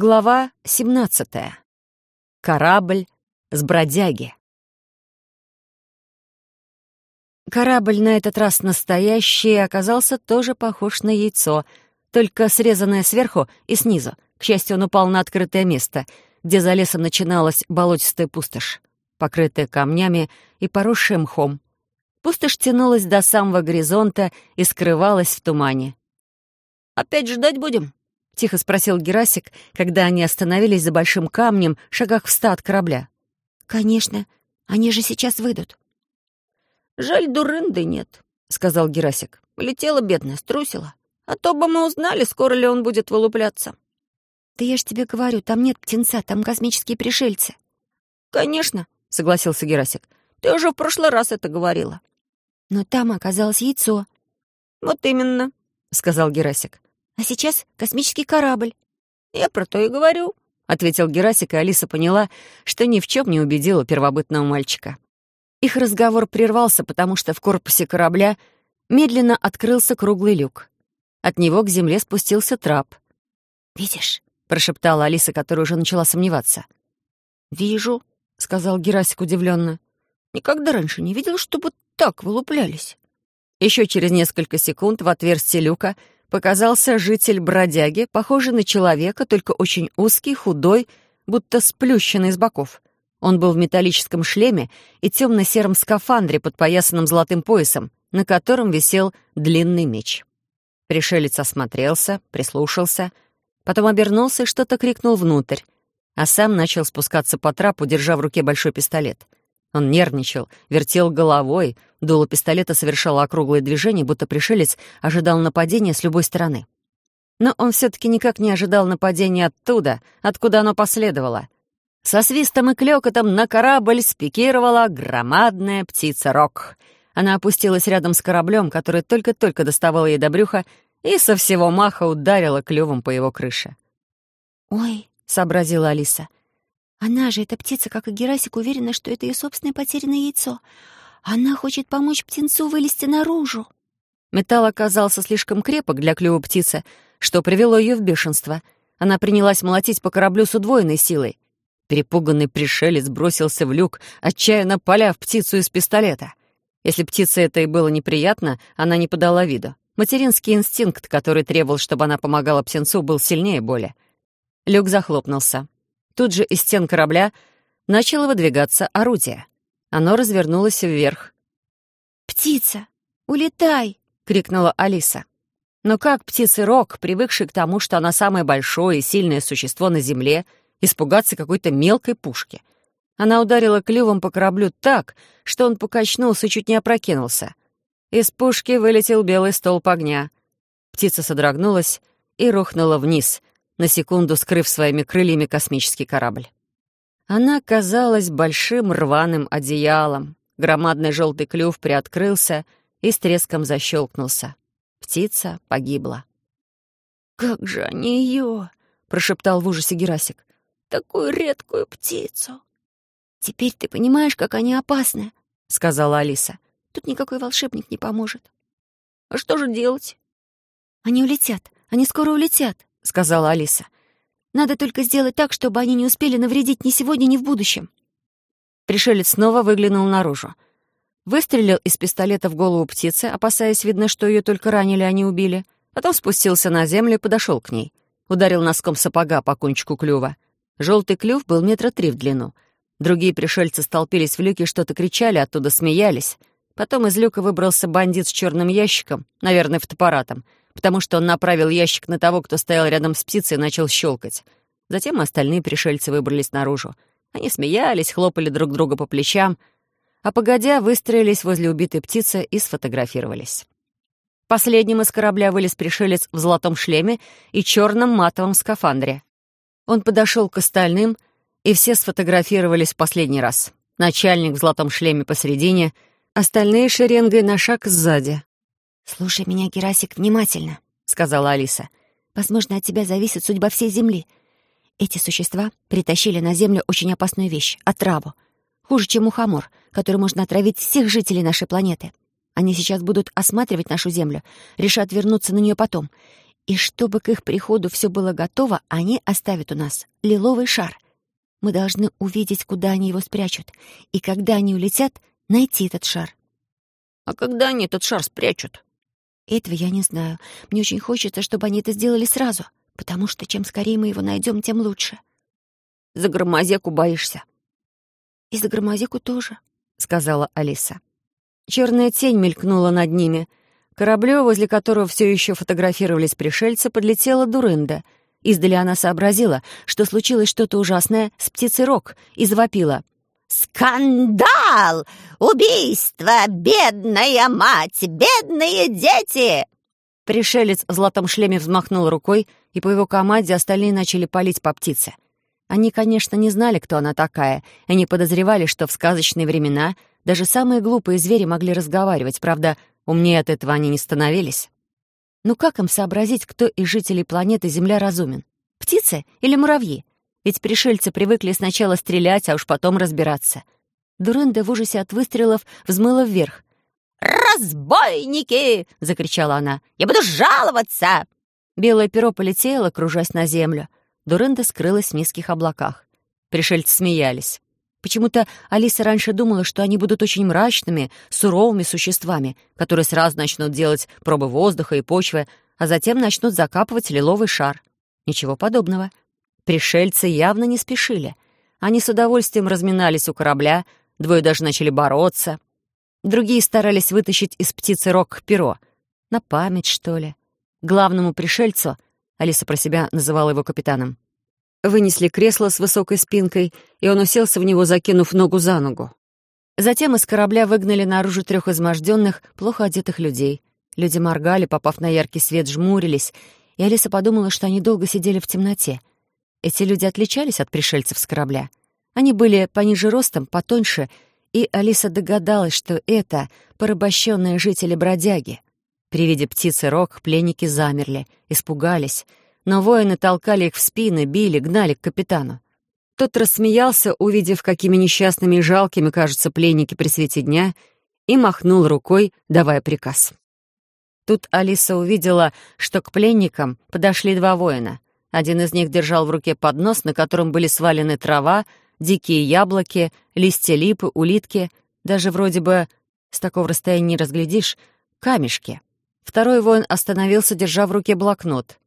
Глава 17. Корабль с бродяги. Корабль на этот раз настоящий оказался тоже похож на яйцо, только срезанное сверху и снизу. К счастью, он упал на открытое место, где за лесом начиналась болотистая пустошь, покрытая камнями и поросшая мхом. Пустошь тянулась до самого горизонта и скрывалась в тумане. «Опять ждать будем?» — тихо спросил Герасик, когда они остановились за большим камнем, шагах в ста от корабля. «Конечно. Они же сейчас выйдут». «Жаль, дурынды нет», — сказал Герасик. «Летела бедная, струсила. А то бы мы узнали, скоро ли он будет вылупляться». «Да я ж тебе говорю, там нет птенца, там космические пришельцы». «Конечно», — согласился Герасик. «Ты уже в прошлый раз это говорила». «Но там оказалось яйцо». «Вот именно», — сказал Герасик. А сейчас космический корабль». «Я про то и говорю», — ответил Герасик, и Алиса поняла, что ни в чем не убедила первобытного мальчика. Их разговор прервался, потому что в корпусе корабля медленно открылся круглый люк. От него к земле спустился трап. «Видишь?» — прошептала Алиса, которая уже начала сомневаться. «Вижу», — сказал Герасик удивленно. «Никогда раньше не видел, чтобы так вылуплялись». Еще через несколько секунд в отверстие люка — показался житель бродяги, похожий на человека, только очень узкий, худой, будто сплющенный с боков. Он был в металлическом шлеме и темно-сером скафандре, подпоясанном золотым поясом, на котором висел длинный меч. Пришелец осмотрелся, прислушался, потом обернулся и что-то крикнул внутрь, а сам начал спускаться по трапу, держа в руке большой пистолет — он нервничал, вертел головой, дуло пистолета совершало округлые движения, будто пришелец ожидал нападения с любой стороны. Но он все-таки никак не ожидал нападения оттуда, откуда оно последовало. Со свистом и клёкотом на корабль спикировала громадная птица-рок. Она опустилась рядом с кораблем, который только-только доставал ей до брюха, и со всего маха ударила клювом по его крыше. «Ой», — сообразила Алиса, она же, эта птица, как и Герасик, уверена, что это ее собственное потерянное яйцо. Она хочет помочь птенцу вылезти наружу. Металл оказался слишком крепок для клюва птицы, что привело ее в бешенство. Она принялась молотить по кораблю с удвоенной силой. Перепуганный пришелец бросился в люк, отчаянно поляв птицу из пистолета. Если птице это и было неприятно, она не подала виду. Материнский инстинкт, который требовал, чтобы она помогала птенцу, был сильнее боли. Люк захлопнулся. Тут же из стен корабля начало выдвигаться орудие. Оно развернулось вверх. «Птица, улетай!» — крикнула Алиса. Но как птицы-рок, привыкший к тому, что она самое большое и сильное существо на Земле, испугаться какой-то мелкой пушки? Она ударила клювом по кораблю так, что он покачнулся и чуть не опрокинулся. Из пушки вылетел белый столб огня. Птица содрогнулась и рухнула вниз, на секунду скрыв своими крыльями космический корабль. Она казалась большим рваным одеялом. Громадный желтый клюв приоткрылся и с треском защелкнулся. Птица погибла. «Как же они ее!» — прошептал в ужасе Герасик. «Такую редкую птицу!» «Теперь ты понимаешь, как они опасны», — сказала Алиса. «Тут никакой волшебник не поможет». «А что же делать?» «Они улетят. Они скоро улетят сказала Алиса. «Надо только сделать так, чтобы они не успели навредить ни сегодня, ни в будущем». Пришелец снова выглянул наружу. Выстрелил из пистолета в голову птицы, опасаясь, видно, что ее только ранили, а не убили. Потом спустился на землю и подошел к ней. Ударил носком сапога по кончику клюва. Желтый клюв был метра три в длину. Другие пришельцы столпились в люке, что-то кричали, оттуда смеялись. Потом из люка выбрался бандит с черным ящиком, наверное, фотоаппаратом — потому что он направил ящик на того, кто стоял рядом с птицей, и начал щелкать. Затем остальные пришельцы выбрались наружу. Они смеялись, хлопали друг друга по плечам, а погодя выстроились возле убитой птицы и сфотографировались. Последним из корабля вылез пришелец в золотом шлеме и черном матовом скафандре. Он подошел к остальным, и все сфотографировались в последний раз. Начальник в золотом шлеме посередине, остальные шеренгой на шаг сзади. «Слушай меня, Герасик, внимательно», — сказала Алиса. «Возможно, от тебя зависит судьба всей Земли. Эти существа притащили на Землю очень опасную вещь — отраву. Хуже, чем мухомор, который можно отравить всех жителей нашей планеты. Они сейчас будут осматривать нашу Землю, решат вернуться на нее потом. И чтобы к их приходу все было готово, они оставят у нас лиловый шар. Мы должны увидеть, куда они его спрячут, и когда они улетят, найти этот шар. А когда они этот шар спрячут? Этого я не знаю. Мне очень хочется, чтобы они это сделали сразу, потому что чем скорее мы его найдем, тем лучше. За громозеку боишься? И за громозеку тоже, — сказала Алиса. Черная тень мелькнула над ними. Кораблю, возле которого все еще фотографировались пришельцы, подлетела Дурында. Издали она сообразила, что случилось что-то ужасное с птицей Рок, и завопила. «Скандал! Убийство! Бедная мать! Бедные дети!» Пришелец в золотом шлеме взмахнул рукой, и по его команде остальные начали палить по птице. Они, конечно, не знали, кто она такая, и не подозревали, что в сказочные времена даже самые глупые звери могли разговаривать, правда, умнее от этого они не становились. Ну как им сообразить, кто из жителей планеты Земля разумен? Птицы или муравьи? Ведь пришельцы привыкли сначала стрелять, а уж потом разбираться. Дуренда в ужасе от выстрелов взмыла вверх. «Разбойники!» — закричала она. «Я буду жаловаться!» Белое перо полетело, кружась на землю. Дуренда скрылась в низких облаках. Пришельцы смеялись. Почему-то Алиса раньше думала, что они будут очень мрачными, суровыми существами, которые сразу начнут делать пробы воздуха и почвы, а затем начнут закапывать лиловый шар. Ничего подобного. Пришельцы явно не спешили. Они с удовольствием разминались у корабля, двое даже начали бороться. Другие старались вытащить из птицы рог перо. На память, что ли. Главному пришельцу, Алиса про себя называла его капитаном, вынесли кресло с высокой спинкой, и он уселся в него, закинув ногу за ногу. Затем из корабля выгнали наружу трех изможденных, плохо одетых людей. Люди моргали, попав на яркий свет, жмурились, и Алиса подумала, что они долго сидели в темноте. Эти люди отличались от пришельцев с корабля. Они были пониже ростом, потоньше, и Алиса догадалась, что это порабощенные жители бродяги. При виде птицы рог пленники замерли, испугались, но воины толкали их в спины, били, гнали к капитану. Тот рассмеялся, увидев, какими несчастными и жалкими кажутся пленники при свете дня, и махнул рукой, давая приказ. Тут Алиса увидела, что к пленникам подошли два воина. Один из них держал в руке поднос, на котором были свалены трава, дикие яблоки, листья липы, улитки, даже вроде бы, с такого расстояния не разглядишь, камешки. Второй воин остановился, держа в руке блокнот.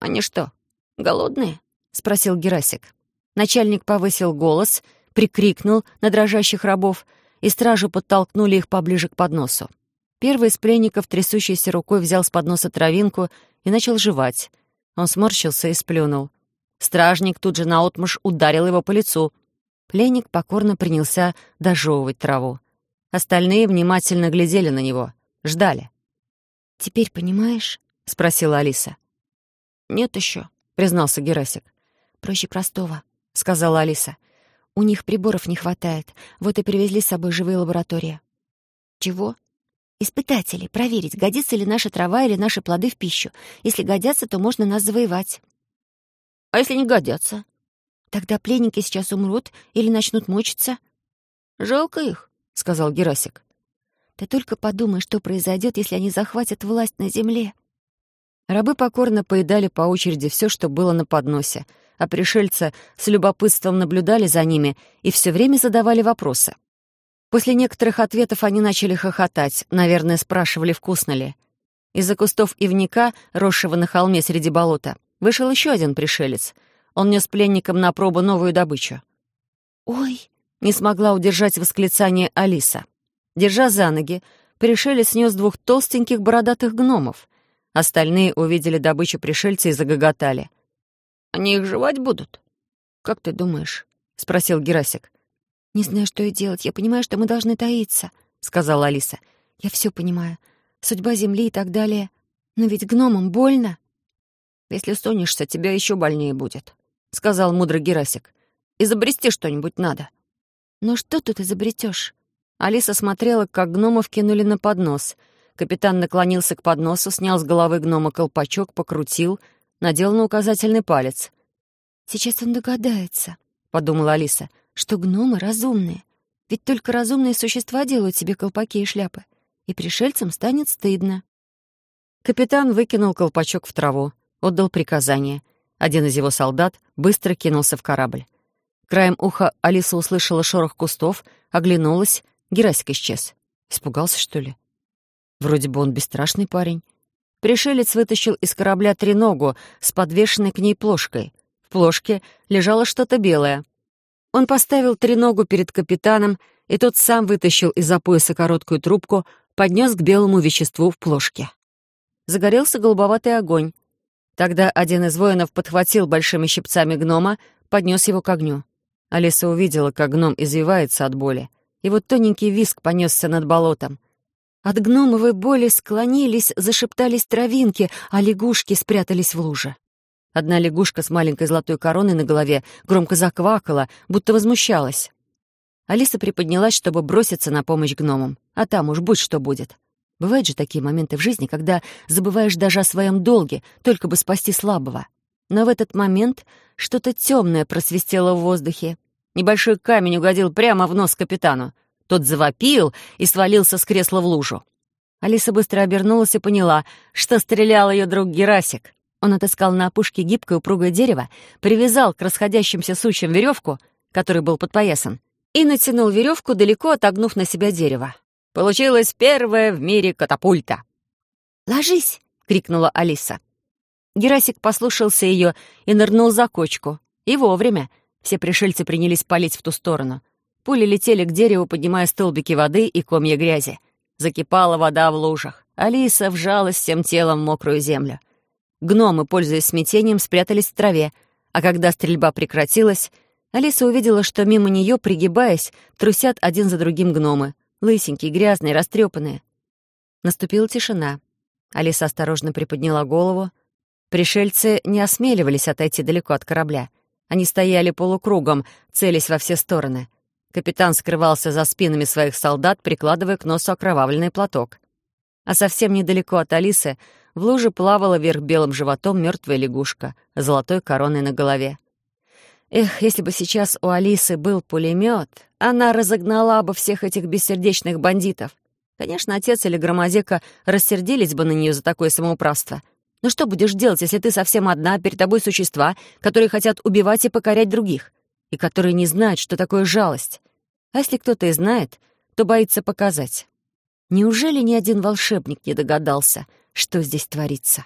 «Они что, голодные?» — спросил Герасик. Начальник повысил голос, прикрикнул на дрожащих рабов, и стражу подтолкнули их поближе к подносу. Первый из пленников, трясущейся рукой, взял с подноса травинку и начал жевать. Он сморщился и сплюнул. Стражник тут же наотмашь ударил его по лицу. Пленник покорно принялся дожевывать траву. Остальные внимательно глядели на него, ждали. «Теперь понимаешь?» — спросила Алиса. «Нет еще», — признался Герасик. «Проще простого», — сказала Алиса. «У них приборов не хватает, вот и привезли с собой живые лаборатории». «Чего?» Испытатели, проверить, годится ли наша трава или наши плоды в пищу. Если годятся, то можно нас завоевать. А если не годятся? Тогда пленники сейчас умрут или начнут мучиться. Жалко их, сказал Герасик. Ты только подумай, что произойдет, если они захватят власть на земле. Рабы покорно поедали по очереди все, что было на подносе, а пришельцы с любопытством наблюдали за ними и все время задавали вопросы. После некоторых ответов они начали хохотать, наверное, спрашивали, вкусно ли. Из-за кустов ивника, росшего на холме среди болота, вышел еще один пришелец. Он нес пленникам на пробу новую добычу. «Ой!» — не смогла удержать восклицание Алиса. Держа за ноги, пришелец нес двух толстеньких бородатых гномов. Остальные увидели добычу пришельца и загоготали. «Они их жевать будут?» «Как ты думаешь?» — спросил Герасик. «Не знаю, что и делать. Я понимаю, что мы должны таиться», — сказала Алиса. «Я все понимаю. Судьба Земли и так далее. Но ведь гномам больно». «Если сунешься, тебя еще больнее будет», — сказал мудрый Герасик. «Изобрести что-нибудь надо». «Но что тут изобретешь? Алиса смотрела, как гномов кинули на поднос. Капитан наклонился к подносу, снял с головы гнома колпачок, покрутил, надел на указательный палец. «Сейчас он догадается», — подумала Алиса что гномы разумные. Ведь только разумные существа делают себе колпаки и шляпы, и пришельцам станет стыдно. Капитан выкинул колпачок в траву, отдал приказание. Один из его солдат быстро кинулся в корабль. Краем уха Алиса услышала шорох кустов, оглянулась, Герасик исчез. Испугался, что ли? Вроде бы он бесстрашный парень. Пришелец вытащил из корабля треногу с подвешенной к ней плошкой. В плошке лежало что-то белое. Он поставил треногу перед капитаном, и тот сам вытащил из-за пояса короткую трубку, поднес к белому веществу в плошке. Загорелся голубоватый огонь. Тогда один из воинов подхватил большими щипцами гнома, поднес его к огню. Алиса увидела, как гном извивается от боли. Его тоненький виск понесся над болотом. От гномовой боли склонились, зашептались травинки, а лягушки спрятались в луже. Одна лягушка с маленькой золотой короной на голове громко заквакала, будто возмущалась. Алиса приподнялась, чтобы броситься на помощь гномам. А там уж будь что будет. Бывают же такие моменты в жизни, когда забываешь даже о своем долге, только бы спасти слабого. Но в этот момент что-то темное просвистело в воздухе. Небольшой камень угодил прямо в нос капитану. Тот завопил и свалился с кресла в лужу. Алиса быстро обернулась и поняла, что стрелял ее друг Герасик. Он отыскал на опушке гибкое упругое дерево, привязал к расходящимся сучьям веревку, который был подпоясан, и натянул веревку, далеко отогнув на себя дерево. Получилась первая в мире катапульта. «Ложись!» — крикнула Алиса. Герасик послушался ее и нырнул за кочку. И вовремя. Все пришельцы принялись палить в ту сторону. Пули летели к дереву, поднимая столбики воды и комья грязи. Закипала вода в лужах. Алиса вжалась всем телом в мокрую землю. Гномы, пользуясь смятением, спрятались в траве, а когда стрельба прекратилась, Алиса увидела, что мимо нее, пригибаясь, трусят один за другим гномы. Лысенькие, грязные, растрепанные. Наступила тишина. Алиса осторожно приподняла голову. Пришельцы не осмеливались отойти далеко от корабля. Они стояли полукругом, целясь во все стороны. Капитан скрывался за спинами своих солдат, прикладывая к носу окровавленный платок. А совсем недалеко от Алисы в луже плавала вверх белым животом мертвая лягушка, золотой короной на голове. Эх, если бы сейчас у Алисы был пулемет, она разогнала бы всех этих бессердечных бандитов. Конечно, отец или громозека рассердились бы на нее за такое самоуправство. Но что будешь делать, если ты совсем одна, перед тобой существа, которые хотят убивать и покорять других, и которые не знают, что такое жалость? А если кто-то и знает, то боится показать. Неужели ни один волшебник не догадался, что здесь творится?»